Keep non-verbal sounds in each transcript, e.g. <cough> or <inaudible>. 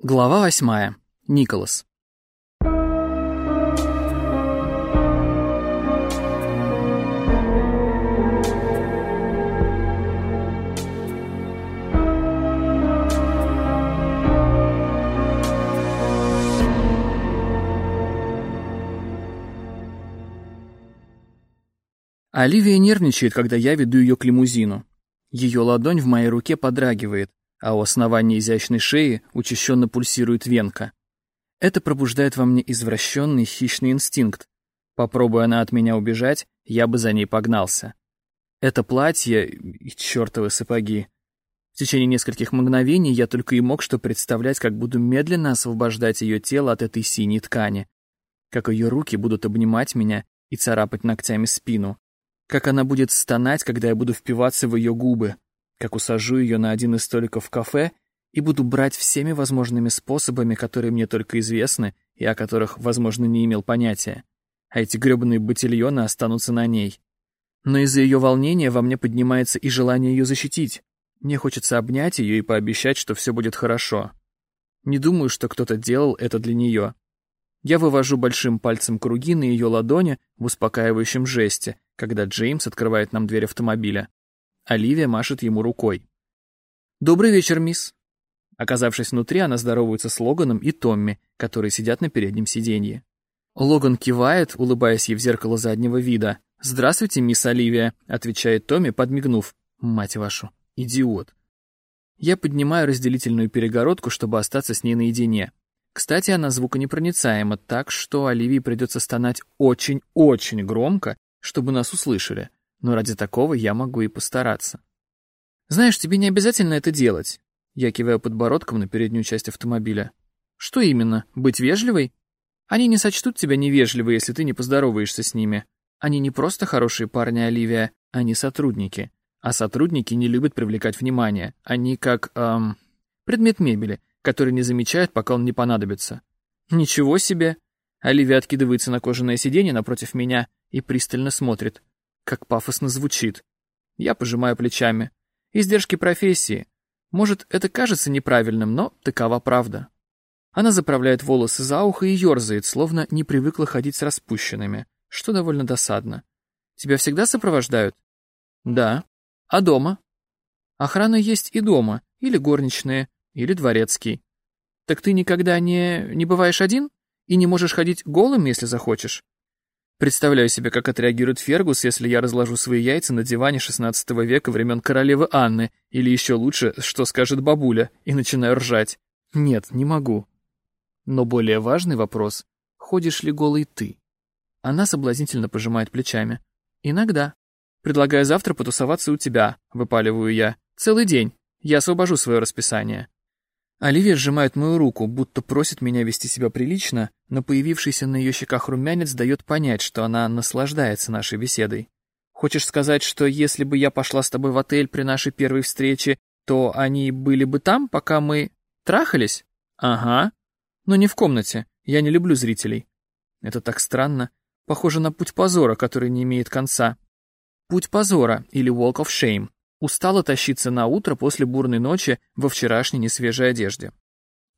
Глава восьмая. Николас. Оливия нервничает, когда я веду ее к лимузину. Ее ладонь в моей руке подрагивает, а у основания изящной шеи учащенно пульсирует венка. Это пробуждает во мне извращенный хищный инстинкт. Попробуя она от меня убежать, я бы за ней погнался. Это платье и чертовы сапоги. В течение нескольких мгновений я только и мог что представлять, как буду медленно освобождать ее тело от этой синей ткани, как ее руки будут обнимать меня и царапать ногтями спину, как она будет стонать, когда я буду впиваться в ее губы, как усажу ее на один из столиков в кафе и буду брать всеми возможными способами, которые мне только известны и о которых, возможно, не имел понятия. А эти грёбаные ботильоны останутся на ней. Но из-за ее волнения во мне поднимается и желание ее защитить. Мне хочется обнять ее и пообещать, что все будет хорошо. Не думаю, что кто-то делал это для нее. Я вывожу большим пальцем круги на ее ладони в успокаивающем жесте, когда Джеймс открывает нам дверь автомобиля. Оливия машет ему рукой. «Добрый вечер, мисс». Оказавшись внутри, она здоровается с Логаном и Томми, которые сидят на переднем сиденье. Логан кивает, улыбаясь ей в зеркало заднего вида. «Здравствуйте, мисс Оливия», — отвечает Томми, подмигнув. «Мать вашу, идиот». Я поднимаю разделительную перегородку, чтобы остаться с ней наедине. Кстати, она звуконепроницаема, так что Оливии придется стонать очень-очень громко, чтобы нас услышали, но ради такого я могу и постараться. Знаешь, тебе не обязательно это делать. Я киваю подбородком на переднюю часть автомобиля. Что именно? Быть вежливой? Они не сочтут тебя невежливой, если ты не поздороваешься с ними. Они не просто хорошие парни, Оливия, они сотрудники. А сотрудники не любят привлекать внимание. Они как, эм, предмет мебели, который не замечают, пока он не понадобится. Ничего себе! Оливия откидывается на кожаное сиденье напротив меня и пристально смотрит. Как пафосно звучит. Я пожимаю плечами. Издержки профессии. Может, это кажется неправильным, но такова правда. Она заправляет волосы за ухо и ерзает, словно не привыкла ходить с распущенными, что довольно досадно. Тебя всегда сопровождают? Да. А дома? Охрана есть и дома, или горничные, или дворецкий. Так ты никогда не... не бываешь один? И не можешь ходить голым, если захочешь? Представляю себе, как отреагирует Фергус, если я разложу свои яйца на диване XVI века времен королевы Анны, или еще лучше, что скажет бабуля, и начинаю ржать. Нет, не могу. Но более важный вопрос — ходишь ли голый ты? Она соблазнительно пожимает плечами. Иногда. Предлагаю завтра потусоваться у тебя, выпаливаю я. Целый день. Я освобожу свое расписание. Оливия сжимает мою руку, будто просит меня вести себя прилично, но появившийся на ее щеках румянец дает понять, что она наслаждается нашей беседой. Хочешь сказать, что если бы я пошла с тобой в отель при нашей первой встрече, то они были бы там, пока мы трахались? Ага. Но не в комнате. Я не люблю зрителей. Это так странно. Похоже на путь позора, который не имеет конца. Путь позора или walk of shame. Устала тащиться на утро после бурной ночи во вчерашней несвежей одежде.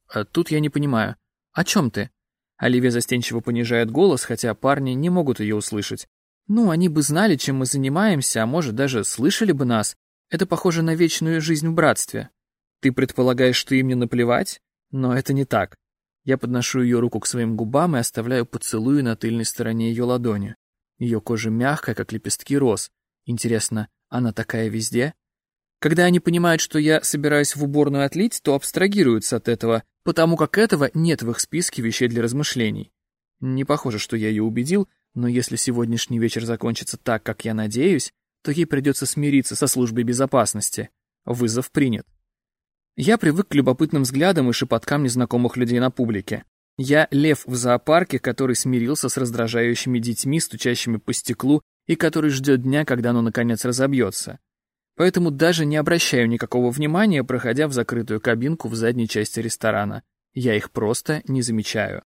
А тут я не понимаю. О чем ты? Оливия застенчиво понижает голос, хотя парни не могут ее услышать. Ну, они бы знали, чем мы занимаемся, а может, даже слышали бы нас. Это похоже на вечную жизнь в братстве. Ты предполагаешь, что им не наплевать? Но это не так. Я подношу ее руку к своим губам и оставляю поцелуй на тыльной стороне ее ладони. Ее кожа мягкая, как лепестки роз. Интересно, она такая везде? Когда они понимают, что я собираюсь в уборную отлить, то абстрагируются от этого, потому как этого нет в их списке вещей для размышлений. Не похоже, что я ее убедил, но если сегодняшний вечер закончится так, как я надеюсь, то ей придется смириться со службой безопасности. Вызов принят. Я привык к любопытным взглядам и шепоткам незнакомых людей на публике. Я лев в зоопарке, который смирился с раздражающими детьми, стучащими по стеклу и который ждет дня, когда оно наконец разобьется. Поэтому даже не обращаю никакого внимания, проходя в закрытую кабинку в задней части ресторана. Я их просто не замечаю.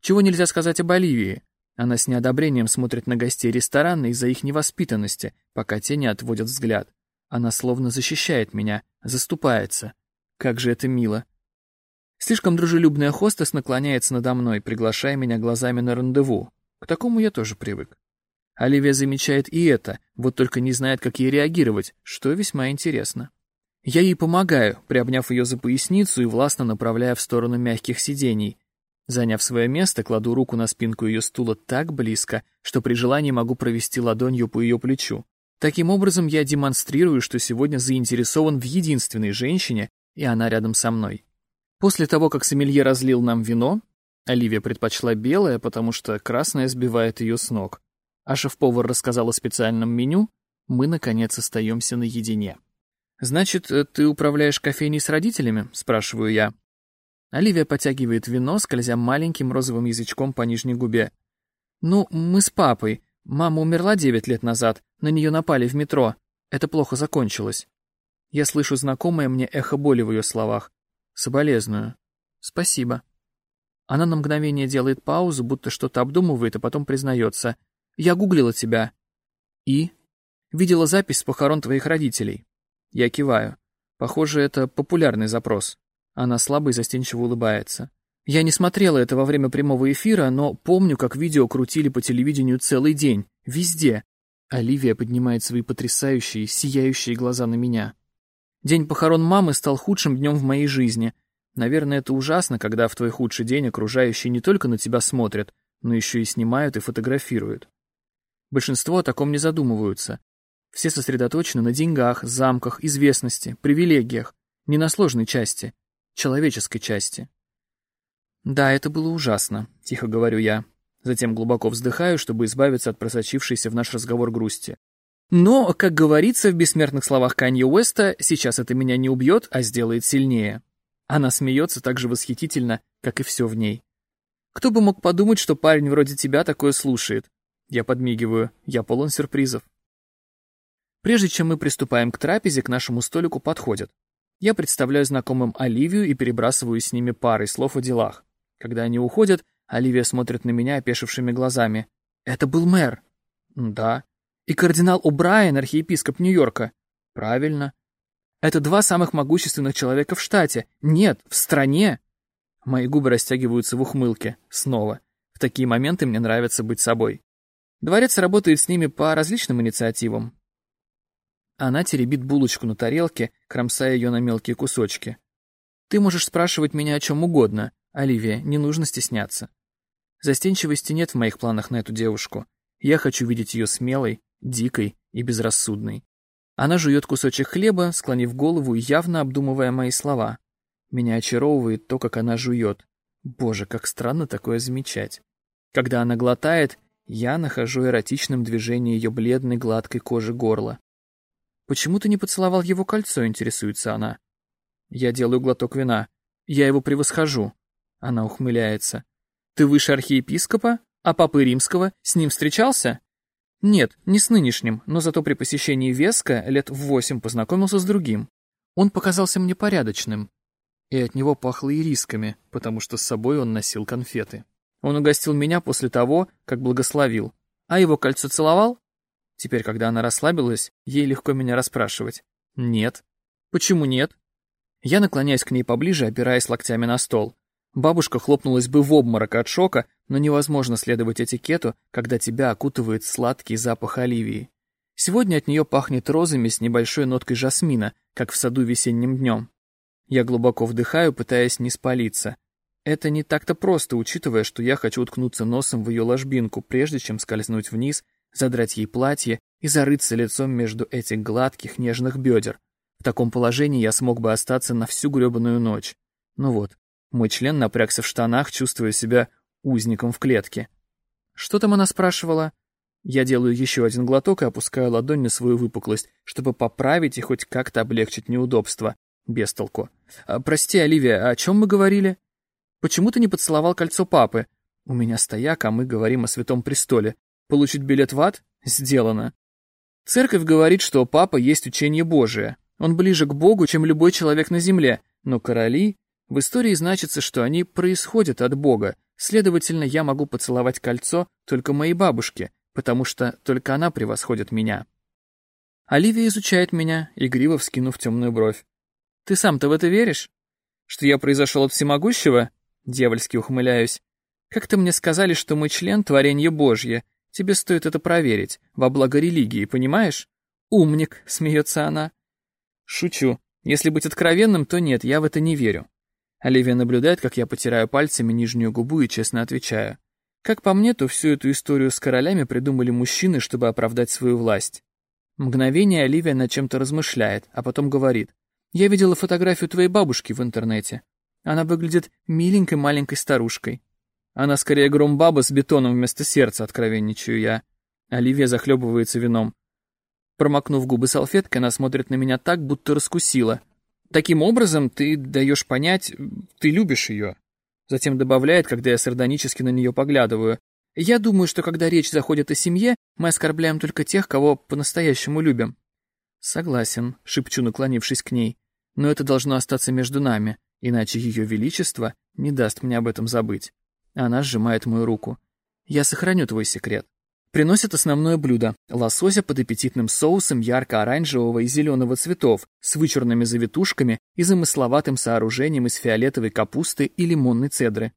Чего нельзя сказать об Оливии? Она с неодобрением смотрит на гостей ресторана из-за их невоспитанности, пока те не отводят взгляд. Она словно защищает меня, заступается. Как же это мило. Слишком дружелюбная хостес наклоняется надо мной, приглашая меня глазами на рандеву. К такому я тоже привык. Оливия замечает и это, вот только не знает, как ей реагировать, что весьма интересно. Я ей помогаю, приобняв ее за поясницу и властно направляя в сторону мягких сидений. Заняв свое место, кладу руку на спинку ее стула так близко, что при желании могу провести ладонью по ее плечу. Таким образом, я демонстрирую, что сегодня заинтересован в единственной женщине, и она рядом со мной. После того, как сомелье разлил нам вино, Оливия предпочла белое, потому что красное сбивает ее с ног, а шеф-повар рассказал о специальном меню, мы, наконец, остаемся наедине. «Значит, э, ты управляешь кофейней с родителями?» — спрашиваю я. Оливия потягивает вино, скользя маленьким розовым язычком по нижней губе. «Ну, мы с папой. Мама умерла девять лет назад, на нее напали в метро. Это плохо закончилось». Я слышу знакомое мне эхо боли в ее словах. Соболезную. Спасибо. Она на мгновение делает паузу, будто что-то обдумывает, а потом признается. Я гуглила тебя. И? Видела запись с похорон твоих родителей. Я киваю. Похоже, это популярный запрос. Она слабо и застенчиво улыбается. Я не смотрела это во время прямого эфира, но помню, как видео крутили по телевидению целый день. Везде. Оливия поднимает свои потрясающие, сияющие глаза на меня. День похорон мамы стал худшим днем в моей жизни. Наверное, это ужасно, когда в твой худший день окружающие не только на тебя смотрят, но еще и снимают и фотографируют. Большинство о таком не задумываются. Все сосредоточены на деньгах, замках, известности, привилегиях, не на сложной части, человеческой части. «Да, это было ужасно», — тихо говорю я. Затем глубоко вздыхаю, чтобы избавиться от просочившейся в наш разговор грусти. Но, как говорится в бессмертных словах Канье Уэста, сейчас это меня не убьет, а сделает сильнее. Она смеется так же восхитительно, как и все в ней. Кто бы мог подумать, что парень вроде тебя такое слушает? Я подмигиваю, я полон сюрпризов. Прежде чем мы приступаем к трапезе, к нашему столику подходят. Я представляю знакомым Оливию и перебрасываю с ними парой слов о делах. Когда они уходят, Оливия смотрит на меня опешившими глазами. «Это был мэр». «Да». И кардинал О'Брайен, архиепископ Нью-Йорка. Правильно. Это два самых могущественных человека в штате. Нет, в стране. Мои губы растягиваются в ухмылке. Снова. В такие моменты мне нравится быть собой. Дворец работает с ними по различным инициативам. Она теребит булочку на тарелке, кромсая ее на мелкие кусочки. Ты можешь спрашивать меня о чем угодно, Оливия, не нужно стесняться. Застенчивости нет в моих планах на эту девушку. Я хочу видеть ее смелой, дикой и безрассудной. Она жует кусочек хлеба, склонив голову и явно обдумывая мои слова. Меня очаровывает то, как она жует. Боже, как странно такое замечать. Когда она глотает, я нахожу эротичным движение ее бледной гладкой кожи горла. «Почему ты не поцеловал его кольцо?» — интересуется она. Я делаю глоток вина. Я его превосхожу. Она ухмыляется. «Ты выше архиепископа? А папы римского? С ним встречался?» Нет, не с нынешним, но зато при посещении Веска лет в восемь познакомился с другим. Он показался мне порядочным. И от него пахло ирисками, потому что с собой он носил конфеты. Он угостил меня после того, как благословил. А его кольцо целовал? Теперь, когда она расслабилась, ей легко меня расспрашивать. Нет. Почему нет? Я наклоняюсь к ней поближе, опираясь локтями на стол. Бабушка хлопнулась бы в обморок от шока, но невозможно следовать этикету, когда тебя окутывает сладкий запах оливии. Сегодня от нее пахнет розами с небольшой ноткой жасмина, как в саду весенним днем. Я глубоко вдыхаю, пытаясь не спалиться. Это не так-то просто, учитывая, что я хочу уткнуться носом в ее ложбинку, прежде чем скользнуть вниз, задрать ей платье и зарыться лицом между этих гладких, нежных бедер. В таком положении я смог бы остаться на всю гребаную ночь. Ну вот, мой член напрягся в штанах, чувствуя себя узником в клетке. Что там она спрашивала? Я делаю еще один глоток и опускаю ладонь на свою выпуклость, чтобы поправить и хоть как-то облегчить неудобство. Без толку. А, «Прости, Оливия, о чем мы говорили?» «Почему ты не поцеловал кольцо папы?» «У меня стояк, а мы говорим о Святом Престоле. Получить билет в ад? Сделано». Церковь говорит, что папа есть учение Божие. Он ближе к Богу, чем любой человек на земле, но короли в истории значится, что они происходят от Бога, следовательно, я могу поцеловать кольцо только моей бабушке, потому что только она превосходит меня. Оливия изучает меня, игриво вскинув темную бровь. «Ты сам-то в это веришь?» Что я произошел от всемогущего? Дьявольски ухмыляюсь. Как-то мне сказали, что мой член — творение Божье. Тебе стоит это проверить, во благо религии, понимаешь? Умник, смеется она. Шучу. Если быть откровенным, то нет, я в это не верю. Оливия наблюдает, как я потираю пальцами нижнюю губу и честно отвечаю. Как по мне, то всю эту историю с королями придумали мужчины, чтобы оправдать свою власть. Мгновение Оливия над чем-то размышляет, а потом говорит. «Я видела фотографию твоей бабушки в интернете. Она выглядит миленькой маленькой старушкой. Она скорее громбаба с бетоном вместо сердца, откровенничаю я. Оливия захлебывается вином. Промокнув губы салфеткой, она смотрит на меня так, будто раскусила. Таким образом, ты даешь понять, ты любишь ее. Затем добавляет, когда я сардонически на нее поглядываю. Я думаю, что когда речь заходит о семье, мы оскорбляем только тех, кого по-настоящему любим. Согласен, шепчу, наклонившись к ней. Но это должно остаться между нами, иначе ее величество не даст мне об этом забыть. Она сжимает мою руку. Я сохраню твой секрет. Приносят основное блюдо – лосося под аппетитным соусом ярко-оранжевого и зеленого цветов с вычурными завитушками и замысловатым сооружением из фиолетовой капусты и лимонной цедры.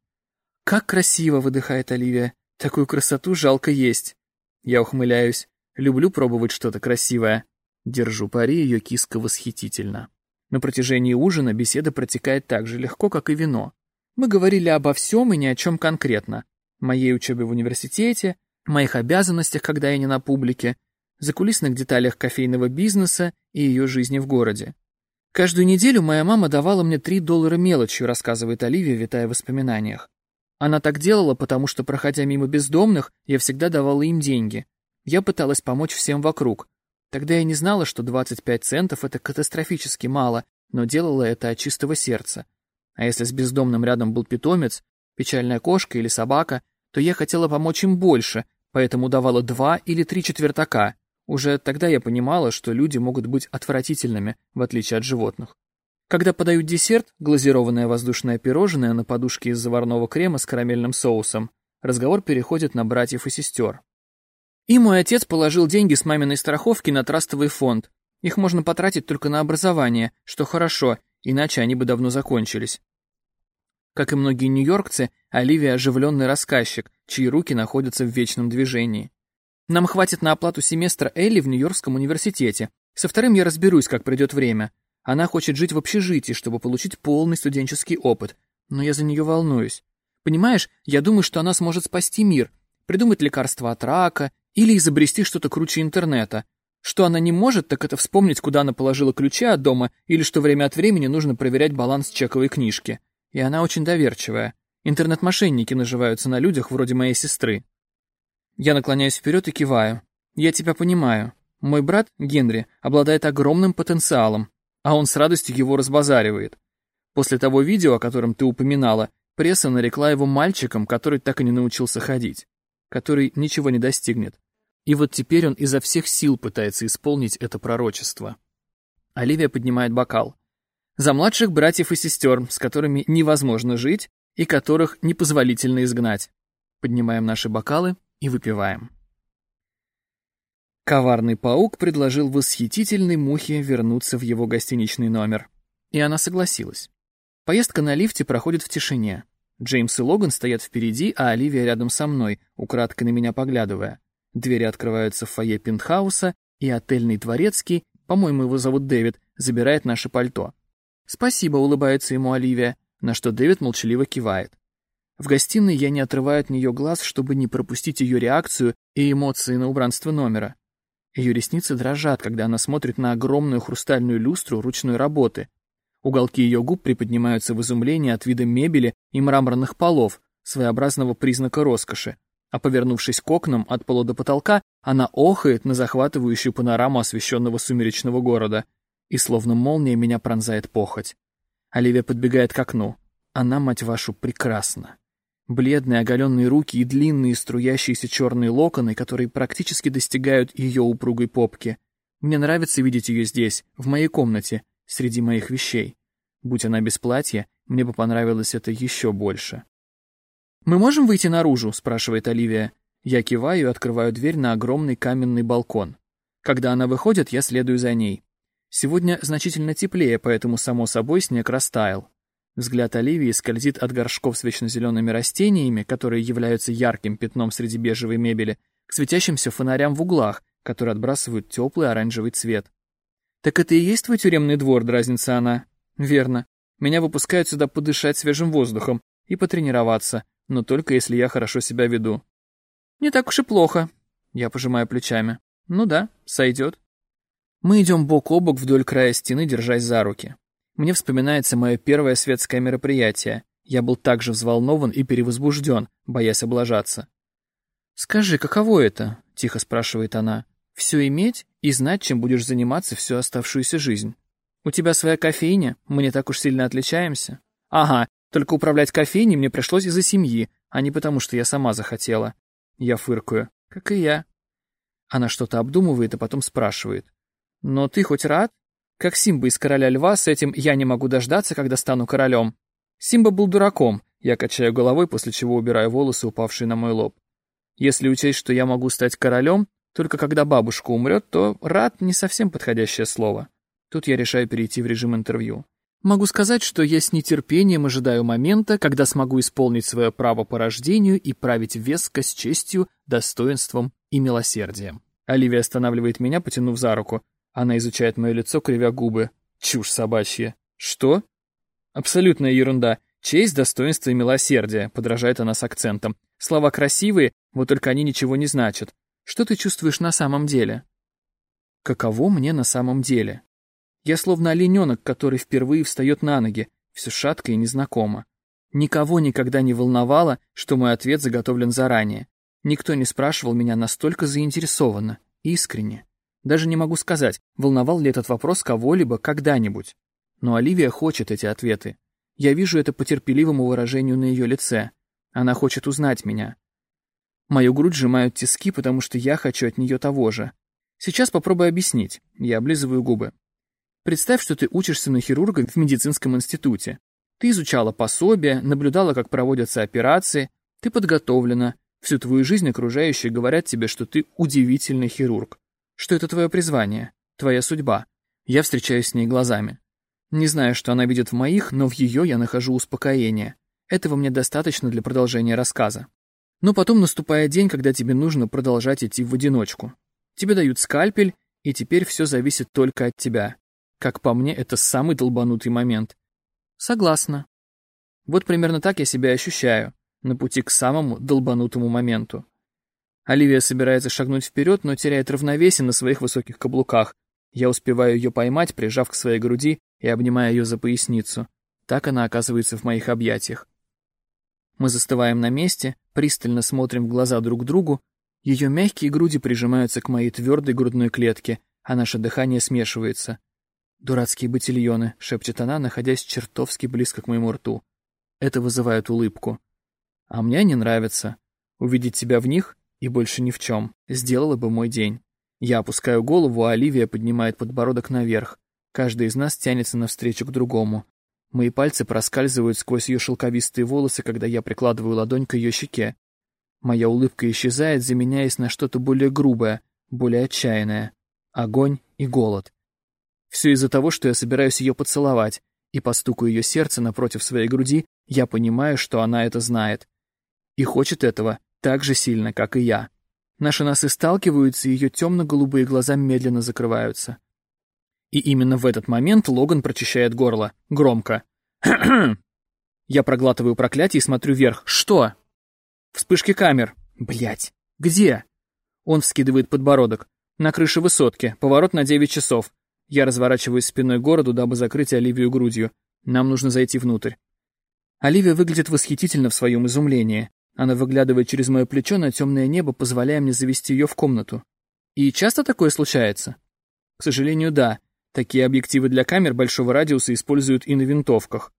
«Как красиво!» – выдыхает Оливия. «Такую красоту жалко есть». Я ухмыляюсь. Люблю пробовать что-то красивое. Держу пари, ее киска восхитительно. На протяжении ужина беседа протекает так же легко, как и вино. Мы говорили обо всем и ни о чем конкретно. Моей учебе в университете, моих обязанностях, когда я не на публике, закулисных деталях кофейного бизнеса и ее жизни в городе. Каждую неделю моя мама давала мне 3 доллара мелочью, рассказывает Оливия, витая в воспоминаниях. Она так делала, потому что, проходя мимо бездомных, я всегда давала им деньги. Я пыталась помочь всем вокруг. Тогда я не знала, что 25 центов — это катастрофически мало, но делала это от чистого сердца. А если с бездомным рядом был питомец, печальная кошка или собака, то я хотела помочь им больше, поэтому давала два или три четвертака. Уже тогда я понимала, что люди могут быть отвратительными, в отличие от животных. Когда подают десерт, глазированное воздушное пирожное на подушке из заварного крема с карамельным соусом, разговор переходит на братьев и сестер. И мой отец положил деньги с маминой страховки на трастовый фонд. Их можно потратить только на образование, что хорошо, иначе они бы давно закончились. Как и многие нью-йоркцы, Оливия оживленный рассказчик, чьи руки находятся в вечном движении. Нам хватит на оплату семестра Элли в Нью-Йоркском университете. Со вторым я разберусь, как придет время. Она хочет жить в общежитии, чтобы получить полный студенческий опыт. Но я за нее волнуюсь. Понимаешь, я думаю, что она сможет спасти мир, придумать лекарство от рака или изобрести что-то круче интернета. Что она не может, так это вспомнить, куда она положила ключи от дома, или что время от времени нужно проверять баланс чековой книжки. И она очень доверчивая. Интернет-мошенники наживаются на людях вроде моей сестры. Я наклоняюсь вперед и киваю. Я тебя понимаю. Мой брат, Генри, обладает огромным потенциалом, а он с радостью его разбазаривает. После того видео, о котором ты упоминала, пресса нарекла его мальчиком, который так и не научился ходить, который ничего не достигнет. И вот теперь он изо всех сил пытается исполнить это пророчество. Оливия поднимает бокал. За младших братьев и сестер, с которыми невозможно жить и которых непозволительно изгнать. Поднимаем наши бокалы и выпиваем. Коварный паук предложил восхитительной мухе вернуться в его гостиничный номер. И она согласилась. Поездка на лифте проходит в тишине. Джеймс и Логан стоят впереди, а Оливия рядом со мной, украдкой на меня поглядывая. Двери открываются в фойе пентхауса, и отельный дворецкий, по-моему, его зовут Дэвид, забирает наше пальто. «Спасибо», — улыбается ему Оливия, на что Дэвид молчаливо кивает. В гостиной я не отрываю от нее глаз, чтобы не пропустить ее реакцию и эмоции на убранство номера. Ее ресницы дрожат, когда она смотрит на огромную хрустальную люстру ручной работы. Уголки ее губ приподнимаются в изумлении от вида мебели и мраморных полов, своеобразного признака роскоши. А повернувшись к окнам от пола до потолка, она охает на захватывающую панораму освещенного сумеречного города — и словно молния меня пронзает похоть. Оливия подбегает к окну. Она, мать вашу, прекрасна. Бледные оголенные руки и длинные струящиеся черные локоны, которые практически достигают ее упругой попки. Мне нравится видеть ее здесь, в моей комнате, среди моих вещей. Будь она без платья, мне бы понравилось это еще больше. «Мы можем выйти наружу?» — спрашивает Оливия. Я киваю и открываю дверь на огромный каменный балкон. Когда она выходит, я следую за ней. Сегодня значительно теплее, поэтому, само собой, снег растаял. Взгляд Оливии скользит от горшков с вечно растениями, которые являются ярким пятном среди бежевой мебели, к светящимся фонарям в углах, которые отбрасывают теплый оранжевый цвет. «Так это и есть твой тюремный двор?» — дразнится она. «Верно. Меня выпускают сюда подышать свежим воздухом и потренироваться, но только если я хорошо себя веду». «Не так уж и плохо», — я пожимаю плечами. «Ну да, сойдет». Мы идем бок о бок вдоль края стены, держась за руки. Мне вспоминается мое первое светское мероприятие. Я был также взволнован и перевозбужден, боясь облажаться. «Скажи, каково это?» — тихо спрашивает она. «Все иметь и знать, чем будешь заниматься всю оставшуюся жизнь. У тебя своя кофейня, мы не так уж сильно отличаемся». «Ага, только управлять кофейней мне пришлось из-за семьи, а не потому, что я сама захотела». Я фыркаю. «Как и я». Она что-то обдумывает, а потом спрашивает. «Но ты хоть рад? Как Симба из «Короля льва» с этим «я не могу дождаться, когда стану королем». Симба был дураком, я качаю головой, после чего убираю волосы, упавшие на мой лоб. Если учесть, что я могу стать королем, только когда бабушка умрет, то «рад» не совсем подходящее слово. Тут я решаю перейти в режим интервью. Могу сказать, что я с нетерпением ожидаю момента, когда смогу исполнить свое право по рождению и править веско с честью, достоинством и милосердием. Оливия останавливает меня, потянув за руку. Она изучает мое лицо, кривя губы. Чушь собачья. Что? Абсолютная ерунда. Честь, достоинство и милосердие, подражает она с акцентом. Слова красивые, вот только они ничего не значат. Что ты чувствуешь на самом деле? Каково мне на самом деле? Я словно олененок, который впервые встает на ноги, все шатко и незнакомо. Никого никогда не волновало, что мой ответ заготовлен заранее. Никто не спрашивал меня настолько заинтересованно, искренне. Даже не могу сказать, волновал ли этот вопрос кого-либо когда-нибудь. Но Оливия хочет эти ответы. Я вижу это по терпеливому выражению на ее лице. Она хочет узнать меня. Мою грудь сжимают тиски, потому что я хочу от нее того же. Сейчас попробую объяснить. Я облизываю губы. Представь, что ты учишься на хирурга в медицинском институте. Ты изучала пособия, наблюдала, как проводятся операции, ты подготовлена. Всю твою жизнь окружающие говорят тебе, что ты удивительный хирург. Что это твое призвание, твоя судьба. Я встречаюсь с ней глазами. Не знаю, что она видит в моих, но в ее я нахожу успокоение. Этого мне достаточно для продолжения рассказа. Но потом наступает день, когда тебе нужно продолжать идти в одиночку. Тебе дают скальпель, и теперь все зависит только от тебя. Как по мне, это самый долбанутый момент. Согласна. Вот примерно так я себя ощущаю, на пути к самому долбанутому моменту. Оливия собирается шагнуть вперед, но теряет равновесие на своих высоких каблуках. Я успеваю ее поймать, прижав к своей груди и обнимая ее за поясницу. Так она оказывается в моих объятиях. Мы застываем на месте, пристально смотрим в глаза друг другу. Ее мягкие груди прижимаются к моей твердой грудной клетке, а наше дыхание смешивается. «Дурацкие ботильоны», — шепчет она, находясь чертовски близко к моему рту. Это вызывает улыбку. А мне не нравится. Увидеть тебя в них и больше ни в чем. Сделало бы мой день. Я опускаю голову, а Оливия поднимает подбородок наверх. Каждый из нас тянется навстречу к другому. Мои пальцы проскальзывают сквозь ее шелковистые волосы, когда я прикладываю ладонь к ее щеке. Моя улыбка исчезает, заменяясь на что-то более грубое, более отчаянное. Огонь и голод. Все из-за того, что я собираюсь ее поцеловать, и по ее сердца напротив своей груди я понимаю, что она это знает. И хочет этого так же сильно, как и я. Наши носы сталкиваются, и ее темно-голубые глаза медленно закрываются. И именно в этот момент Логан прочищает горло. Громко. <clears throat> Я проглатываю проклятие и смотрю вверх. Что? Вспышки камер. Блять. Где? Он вскидывает подбородок. На крыше высотки. Поворот на 9 часов. Я разворачиваюсь спиной городу, дабы закрыть Оливию грудью. Нам нужно зайти внутрь. Оливия выглядит восхитительно в своем изумлении. Она выглядывает через мое плечо на темное небо, позволяя мне завести ее в комнату. И часто такое случается? К сожалению, да. Такие объективы для камер большого радиуса используют и на винтовках.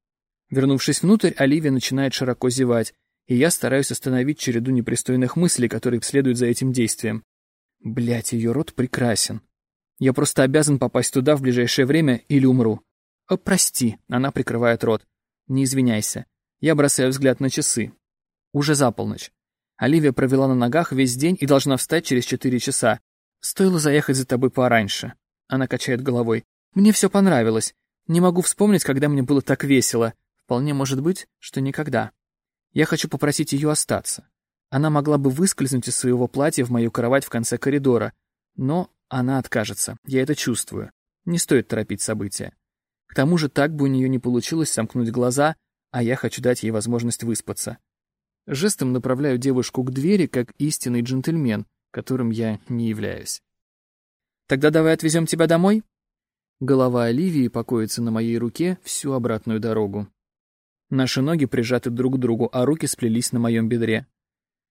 Вернувшись внутрь, Оливия начинает широко зевать, и я стараюсь остановить череду непристойных мыслей, которые следуют за этим действием. Блять, ее рот прекрасен. Я просто обязан попасть туда в ближайшее время или умру. О, прости, она прикрывает рот. Не извиняйся. Я бросаю взгляд на часы. Уже за полночь. Оливия провела на ногах весь день и должна встать через четыре часа. Стоило заехать за тобой пораньше. Она качает головой. Мне все понравилось. Не могу вспомнить, когда мне было так весело. Вполне может быть, что никогда. Я хочу попросить ее остаться. Она могла бы выскользнуть из своего платья в мою кровать в конце коридора, но она откажется, я это чувствую. Не стоит торопить события. К тому же так бы у нее не получилось сомкнуть глаза, а я хочу дать ей возможность выспаться. Жестом направляю девушку к двери, как истинный джентльмен, которым я не являюсь. «Тогда давай отвезем тебя домой?» Голова Оливии покоится на моей руке всю обратную дорогу. Наши ноги прижаты друг к другу, а руки сплелись на моем бедре.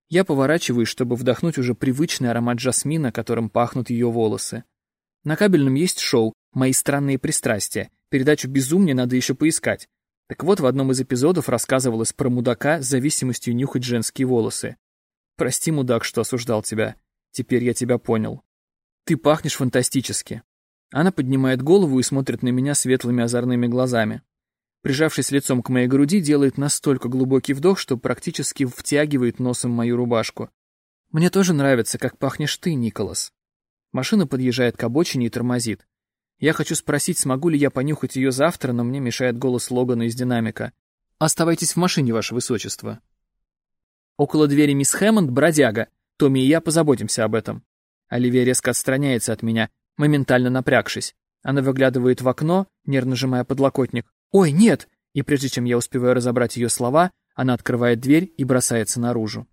Я поворачиваюсь, чтобы вдохнуть уже привычный аромат жасмина, которым пахнут ее волосы. На кабельном есть шоу «Мои странные пристрастия». Передачу «Безумие» надо еще поискать. Так вот, в одном из эпизодов рассказывалось про мудака с зависимостью нюхать женские волосы. «Прости, мудак, что осуждал тебя. Теперь я тебя понял. Ты пахнешь фантастически». Она поднимает голову и смотрит на меня светлыми озорными глазами. Прижавшись лицом к моей груди, делает настолько глубокий вдох, что практически втягивает носом мою рубашку. «Мне тоже нравится, как пахнешь ты, Николас». Машина подъезжает к обочине и тормозит. Я хочу спросить, смогу ли я понюхать ее завтра, но мне мешает голос Логана из динамика. «Оставайтесь в машине, ваше высочество». Около двери мисс Хэммонд бродяга. Томми и я позаботимся об этом. Оливия резко отстраняется от меня, моментально напрягшись. Она выглядывает в окно, нервно сжимая подлокотник. «Ой, нет!» И прежде чем я успеваю разобрать ее слова, она открывает дверь и бросается наружу.